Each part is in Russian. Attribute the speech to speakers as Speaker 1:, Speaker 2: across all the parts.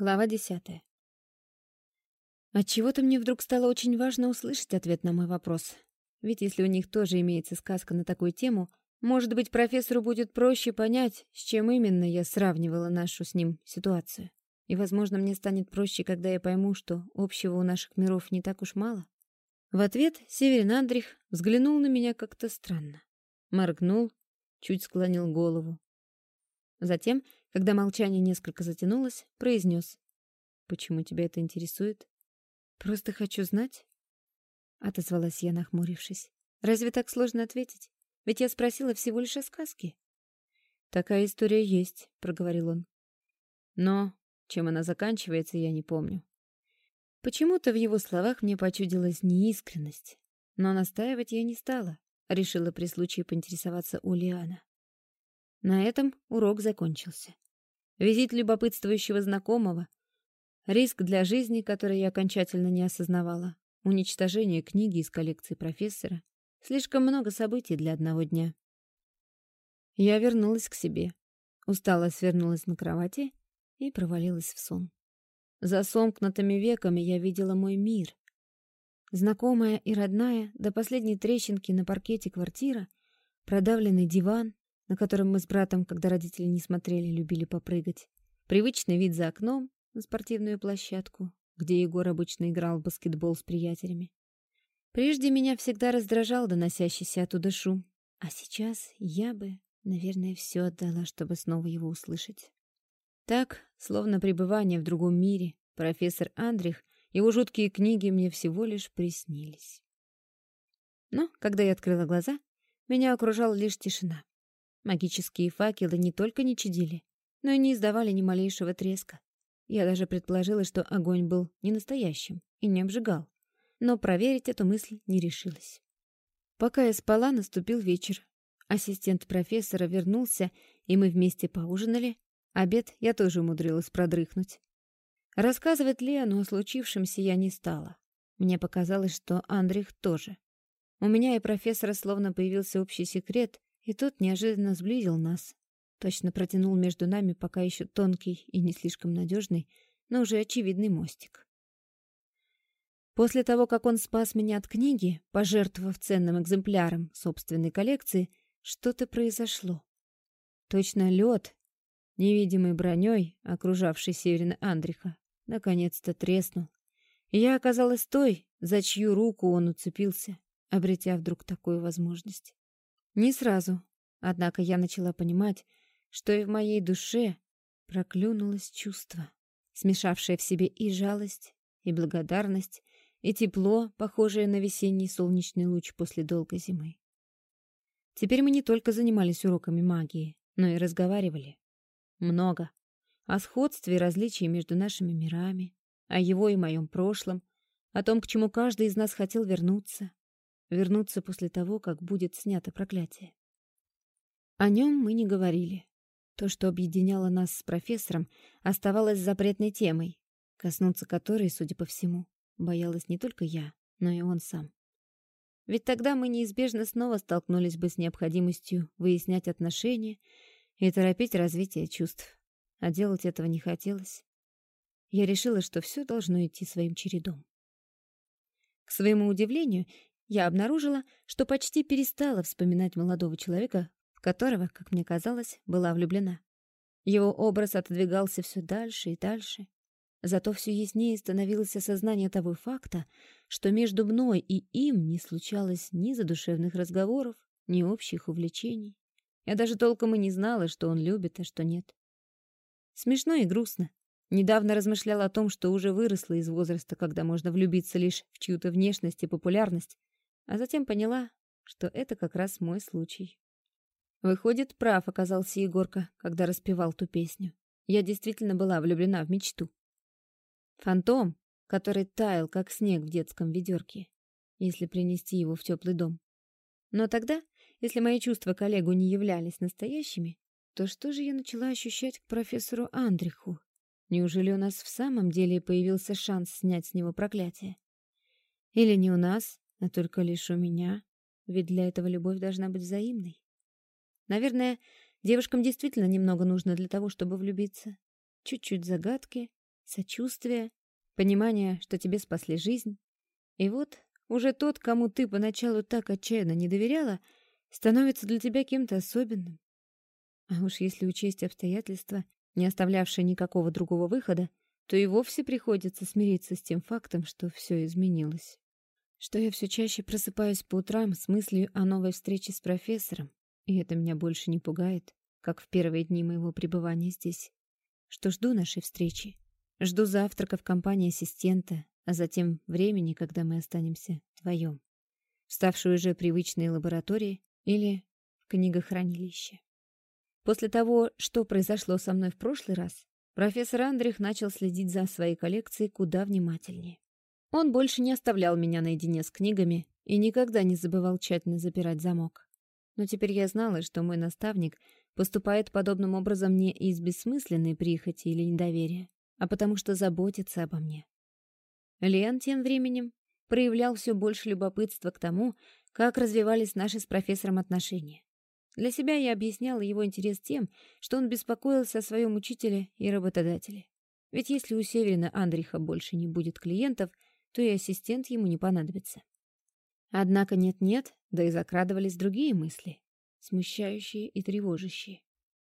Speaker 1: Глава десятая. Отчего-то мне вдруг стало очень важно услышать ответ на мой вопрос. Ведь если у них тоже имеется сказка на такую тему, может быть, профессору будет проще понять, с чем именно я сравнивала нашу с ним ситуацию. И, возможно, мне станет проще, когда я пойму, что общего у наших миров не так уж мало. В ответ Северин Андрих взглянул на меня как-то странно. Моргнул, чуть склонил голову. Затем, когда молчание несколько затянулось, произнес. «Почему тебя это интересует?» «Просто хочу знать», — отозвалась я, нахмурившись. «Разве так сложно ответить? Ведь я спросила всего лишь о сказке». «Такая история есть», — проговорил он. «Но чем она заканчивается, я не помню». Почему-то в его словах мне почудилась неискренность, но настаивать я не стала, решила при случае поинтересоваться у Лиана. На этом урок закончился. Визит любопытствующего знакомого, риск для жизни, который я окончательно не осознавала, уничтожение книги из коллекции профессора, слишком много событий для одного дня. Я вернулась к себе, устало свернулась на кровати и провалилась в сон. За сомкнутыми веками я видела мой мир. Знакомая и родная до последней трещинки на паркете квартира, продавленный диван, на котором мы с братом, когда родители не смотрели, любили попрыгать. Привычный вид за окном на спортивную площадку, где Егор обычно играл в баскетбол с приятелями. Прежде меня всегда раздражал доносящийся оттуда шум, а сейчас я бы, наверное, все отдала, чтобы снова его услышать. Так, словно пребывание в другом мире, профессор Андрих, его жуткие книги мне всего лишь приснились. Но, когда я открыла глаза, меня окружала лишь тишина. Магические факелы не только не чадили, но и не издавали ни малейшего треска. Я даже предположила, что огонь был не настоящим и не обжигал, но проверить эту мысль не решилась. Пока я спала, наступил вечер. Ассистент профессора вернулся, и мы вместе поужинали. Обед я тоже умудрилась продрыхнуть. Рассказывать Лену о случившемся я не стала. Мне показалось, что Андрих тоже. У меня и профессора словно появился общий секрет, и тот неожиданно сблизил нас. Точно протянул между нами пока еще тонкий и не слишком надежный, но уже очевидный мостик. После того, как он спас меня от книги, пожертвовав ценным экземпляром собственной коллекции, что-то произошло. Точно лед, невидимой броней, окружавший Северина Андриха, наконец-то треснул. И я оказалась той, за чью руку он уцепился, обретя вдруг такую возможность. Не сразу, однако я начала понимать, что и в моей душе проклюнулось чувство, смешавшее в себе и жалость, и благодарность, и тепло, похожее на весенний солнечный луч после долгой зимы. Теперь мы не только занимались уроками магии, но и разговаривали. Много. О сходстве и различии между нашими мирами, о его и моем прошлом, о том, к чему каждый из нас хотел вернуться, вернуться после того, как будет снято проклятие. О нем мы не говорили. То, что объединяло нас с профессором, оставалось запретной темой, коснуться которой, судя по всему, боялась не только я, но и он сам. Ведь тогда мы неизбежно снова столкнулись бы с необходимостью выяснять отношения и торопить развитие чувств. А делать этого не хотелось. Я решила, что все должно идти своим чередом. К своему удивлению, я обнаружила, что почти перестала вспоминать молодого человека, в которого, как мне казалось, была влюблена. Его образ отодвигался все дальше и дальше. Зато все яснее становилось осознание того факта, что между мной и им не случалось ни задушевных разговоров, ни общих увлечений. Я даже толком и не знала, что он любит, а что нет. Смешно и грустно. Недавно размышляла о том, что уже выросла из возраста, когда можно влюбиться лишь в чью-то внешность и популярность, а затем поняла, что это как раз мой случай. Выходит, прав оказался Егорка, когда распевал ту песню. Я действительно была влюблена в мечту. Фантом, который таял, как снег в детском ведерке, если принести его в теплый дом. Но тогда, если мои чувства к Олегу не являлись настоящими, то что же я начала ощущать к профессору Андриху? Неужели у нас в самом деле появился шанс снять с него проклятие? Или не у нас, а только лишь у меня, ведь для этого любовь должна быть взаимной. Наверное, девушкам действительно немного нужно для того, чтобы влюбиться. Чуть-чуть загадки, сочувствие, понимание, что тебе спасли жизнь. И вот уже тот, кому ты поначалу так отчаянно не доверяла, становится для тебя кем-то особенным. А уж если учесть обстоятельства, не оставлявшие никакого другого выхода, то и вовсе приходится смириться с тем фактом, что все изменилось. Что я все чаще просыпаюсь по утрам с мыслью о новой встрече с профессором, и это меня больше не пугает, как в первые дни моего пребывания здесь. Что жду нашей встречи. Жду завтрака в компании ассистента, а затем времени, когда мы останемся вдвоем. Вставшую уже привычной лаборатории или в книгохранилище. После того, что произошло со мной в прошлый раз, профессор Андрих начал следить за своей коллекцией куда внимательнее. Он больше не оставлял меня наедине с книгами и никогда не забывал тщательно запирать замок. Но теперь я знала, что мой наставник поступает подобным образом не из бессмысленной прихоти или недоверия, а потому что заботится обо мне. Лен тем временем проявлял все больше любопытства к тому, как развивались наши с профессором отношения. Для себя я объясняла его интерес тем, что он беспокоился о своем учителе и работодателе. Ведь если у Северина Андриха больше не будет клиентов, то и ассистент ему не понадобится. Однако нет-нет, да и закрадывались другие мысли, смущающие и тревожащие.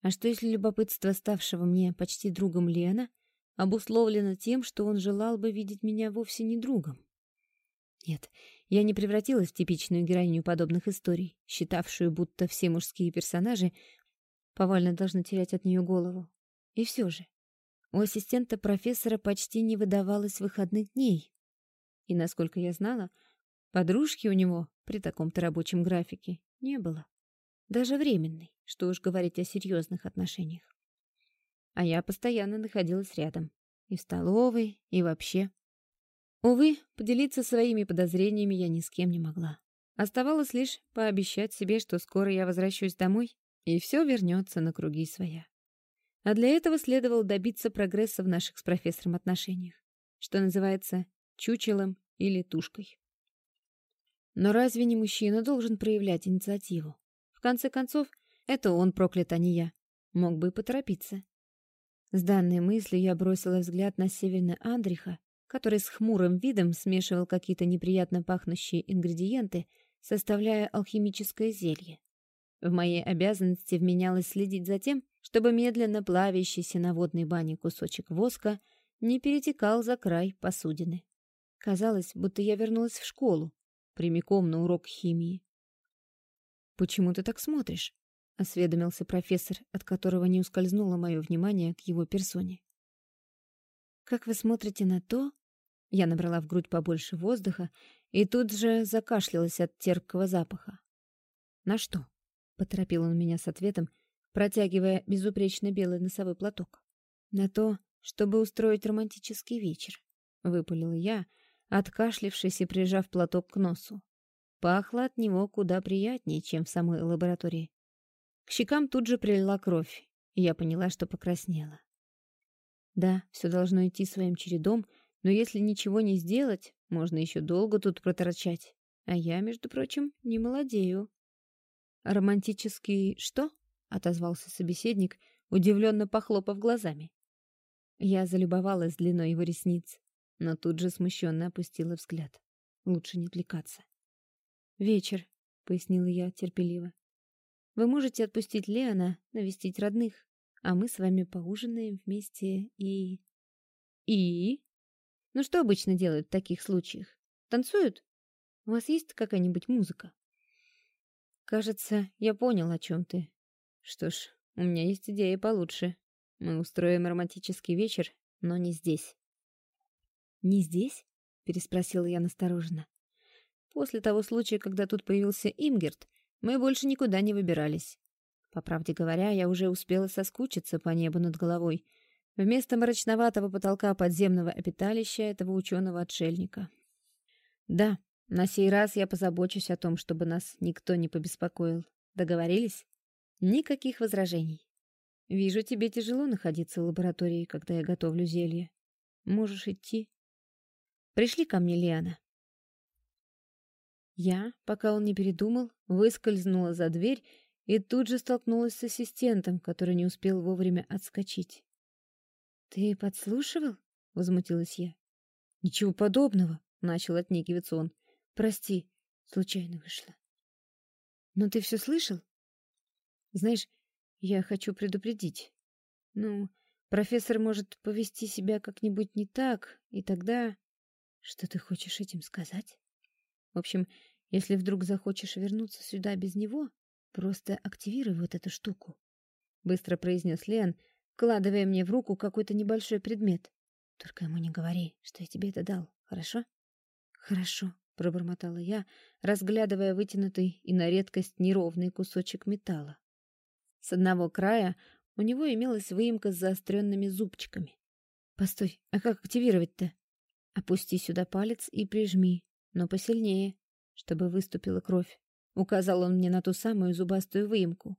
Speaker 1: А что если любопытство ставшего мне почти другом Лена обусловлено тем, что он желал бы видеть меня вовсе не другом? Нет, я не превратилась в типичную героиню подобных историй, считавшую, будто все мужские персонажи повально должны терять от нее голову. И все же, у ассистента профессора почти не выдавалось выходных дней. И, насколько я знала, подружки у него при таком-то рабочем графике не было. Даже временной, что уж говорить о серьезных отношениях. А я постоянно находилась рядом. И в столовой, и вообще. Увы, поделиться своими подозрениями я ни с кем не могла. Оставалось лишь пообещать себе, что скоро я возвращусь домой, и все вернется на круги своя. А для этого следовало добиться прогресса в наших с профессором отношениях, что называется чучелом или тушкой. Но разве не мужчина должен проявлять инициативу? В конце концов, это он проклят, а не я. Мог бы поторопиться. С данной мыслью я бросила взгляд на Северна Андриха который с хмурым видом смешивал какие-то неприятно пахнущие ингредиенты, составляя алхимическое зелье. В моей обязанности вменялось следить за тем, чтобы медленно плавящийся на водной бане кусочек воска не перетекал за край посудины. Казалось, будто я вернулась в школу, прямиком на урок химии. «Почему ты так смотришь?» — осведомился профессор, от которого не ускользнуло мое внимание к его персоне. «Как вы смотрите на то, я набрала в грудь побольше воздуха и тут же закашлялась от терпкого запаха. «На что?» — поторопил он меня с ответом, протягивая безупречно белый носовой платок. «На то, чтобы устроить романтический вечер», — выпалила я, откашлившись и прижав платок к носу. Пахло от него куда приятнее, чем в самой лаборатории. К щекам тут же прилила кровь, и я поняла, что покраснела. Да, все должно идти своим чередом — но если ничего не сделать, можно еще долго тут проторчать. А я, между прочим, не молодею. «Романтический что?» — отозвался собеседник, удивленно похлопав глазами. Я залюбовалась длиной его ресниц, но тут же смущенно опустила взгляд. Лучше не отвлекаться. «Вечер», — пояснила я терпеливо. «Вы можете отпустить Леона навестить родных, а мы с вами поужинаем вместе и...» «И?» Ну что обычно делают в таких случаях? Танцуют? У вас есть какая-нибудь музыка? Кажется, я понял, о чем ты. Что ж, у меня есть идея получше. Мы устроим романтический вечер, но не здесь. Не здесь? Переспросила я настороженно. После того случая, когда тут появился Имгерт, мы больше никуда не выбирались. По правде говоря, я уже успела соскучиться по небу над головой — вместо мрачноватого потолка подземного обиталища этого ученого-отшельника. Да, на сей раз я позабочусь о том, чтобы нас никто не побеспокоил. Договорились? Никаких возражений. Вижу, тебе тяжело находиться в лаборатории, когда я готовлю зелье. Можешь идти. Пришли ко мне, Лиана. Я, пока он не передумал, выскользнула за дверь и тут же столкнулась с ассистентом, который не успел вовремя отскочить. «Ты подслушивал?» возмутилась я. Ничего подобного, начал отнекиваться он. Прости, случайно вышло. Но ты все слышал? Знаешь, я хочу предупредить. Ну, профессор может повести себя как-нибудь не так, и тогда... Что ты хочешь этим сказать? В общем, если вдруг захочешь вернуться сюда без него, просто активируй вот эту штуку. Быстро произнес Лен, вкладывая мне в руку какой-то небольшой предмет. Только ему не говори, что я тебе это дал, хорошо? Хорошо, пробормотала я, разглядывая вытянутый и на редкость неровный кусочек металла. С одного края у него имелась выемка с заостренными зубчиками. Постой, а как активировать-то? Опусти сюда палец и прижми, но посильнее, чтобы выступила кровь. Указал он мне на ту самую зубастую выемку.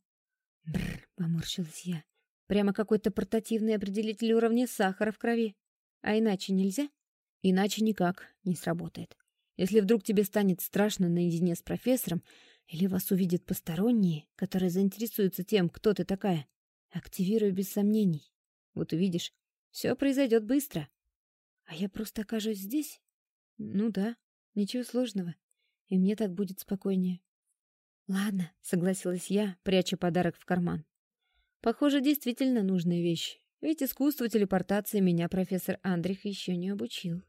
Speaker 1: Бррр, поморщилась я. Прямо какой-то портативный определитель уровня сахара в крови. А иначе нельзя? Иначе никак не сработает. Если вдруг тебе станет страшно наедине с профессором, или вас увидят посторонние, которые заинтересуются тем, кто ты такая, активируй без сомнений. Вот увидишь, все произойдет быстро. А я просто окажусь здесь? Ну да, ничего сложного. И мне так будет спокойнее. Ладно, согласилась я, пряча подарок в карман. Похоже, действительно нужная вещь. Ведь искусству телепортации меня профессор Андрих еще не обучил.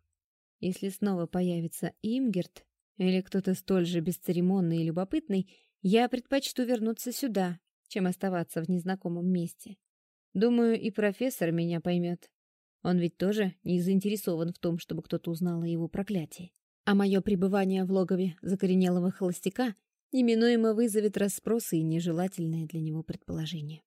Speaker 1: Если снова появится Имгерт или кто-то столь же бесцеремонный и любопытный, я предпочту вернуться сюда, чем оставаться в незнакомом месте. Думаю, и профессор меня поймет. Он ведь тоже не заинтересован в том, чтобы кто-то узнал о его проклятии. А мое пребывание в логове закоренелого холостяка неминуемо вызовет расспросы и нежелательные для него предположения.